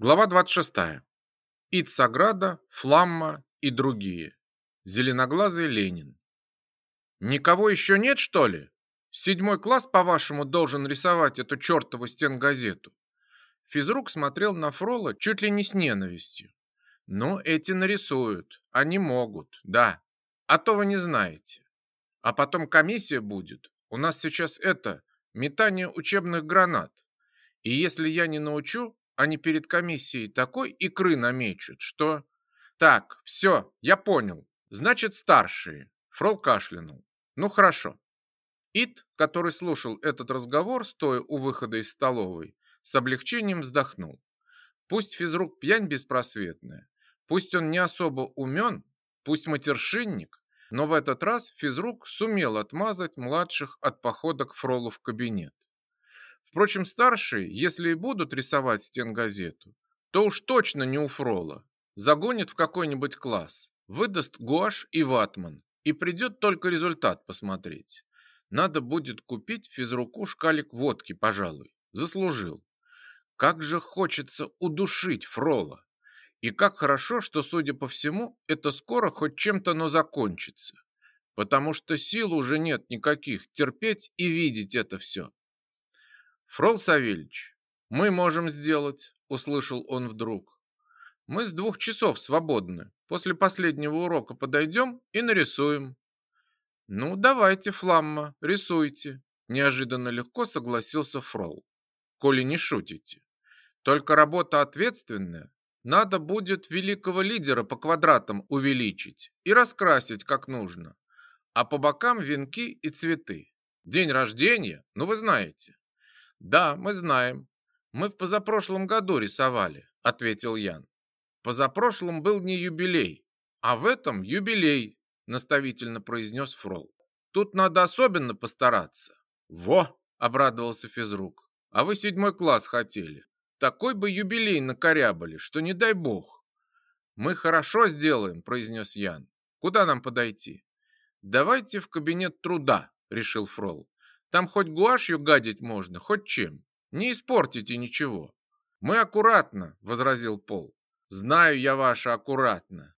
Глава 26. Ицаграда, Фламма и другие. Зеленоглазый Ленин. Никого еще нет, что ли? Седьмой класс, по-вашему, должен рисовать эту чертову стенгазету. Физрук смотрел на Фрола чуть ли не с ненавистью. Ну, эти нарисуют. Они могут, да. А то вы не знаете. А потом комиссия будет. У нас сейчас это, метание учебных гранат. И если я не научу, они перед комиссией такой икры намечут, что... Так, все, я понял. Значит, старшие. Фрол кашлянул. Ну, хорошо. Ит, который слушал этот разговор, стоя у выхода из столовой, с облегчением вздохнул. Пусть физрук пьянь беспросветная, пусть он не особо умен, пусть матершинник, но в этот раз физрук сумел отмазать младших от похода к Фролу в кабинет. Впрочем, старшие, если и будут рисовать стенгазету, то уж точно не у Фрола. Загонит в какой-нибудь класс, выдаст гуашь и ватман, и придет только результат посмотреть. Надо будет купить физруку шкалик водки, пожалуй. Заслужил. Как же хочется удушить Фрола. И как хорошо, что, судя по всему, это скоро хоть чем-то, но закончится. Потому что сил уже нет никаких терпеть и видеть это все. «Фрол Савельич, мы можем сделать», — услышал он вдруг. «Мы с двух часов свободны. После последнего урока подойдем и нарисуем». «Ну, давайте, Фламма, рисуйте», — неожиданно легко согласился Фрол. «Коли не шутите. Только работа ответственная. Надо будет великого лидера по квадратам увеличить и раскрасить как нужно. А по бокам венки и цветы. День рождения, ну вы знаете». «Да, мы знаем. Мы в позапрошлом году рисовали», — ответил Ян. «Позапрошлом был не юбилей, а в этом юбилей», — наставительно произнес Фрол. «Тут надо особенно постараться». «Во!» — обрадовался физрук. «А вы седьмой класс хотели. Такой бы юбилей накорябали, что не дай бог». «Мы хорошо сделаем», — произнес Ян. «Куда нам подойти?» «Давайте в кабинет труда», — решил Фрол. Там хоть гуашью гадить можно, хоть чем. Не испортите ничего. Мы аккуратно, возразил Пол. Знаю я ваше аккуратно.